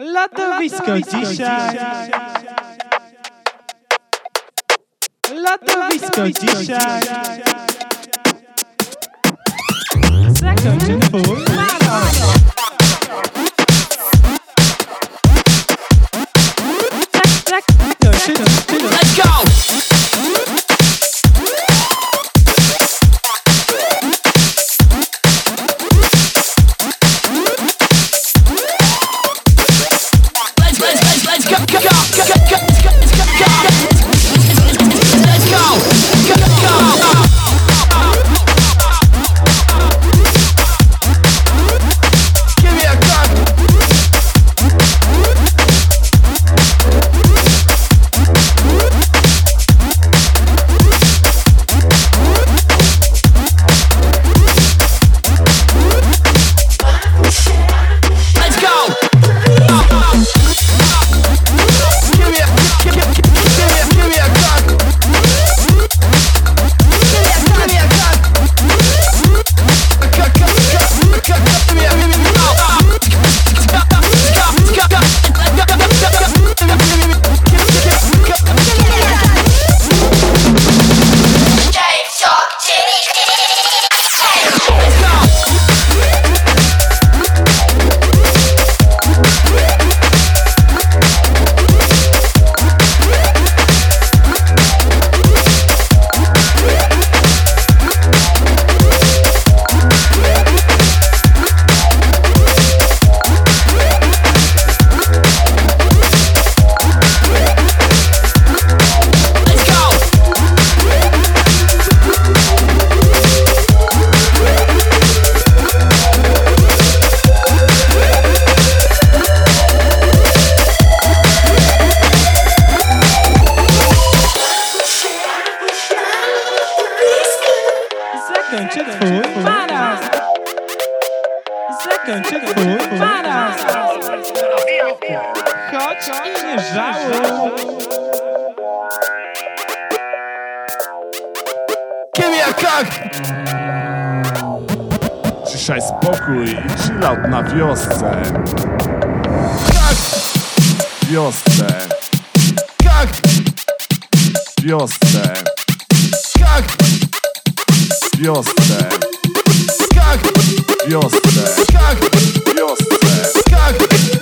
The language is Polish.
Latowisko dzisiaj. Latowisko dzisiaj. Zakończę na połowę. Twój maraton. Chodź i nie żałuj. Give me a gun Dzisiaj spokój i chillout na wiosce. Gun Wiosce, Gun wiosce, Gun wiosce, skak, wiosce, skak, wiosce, skak,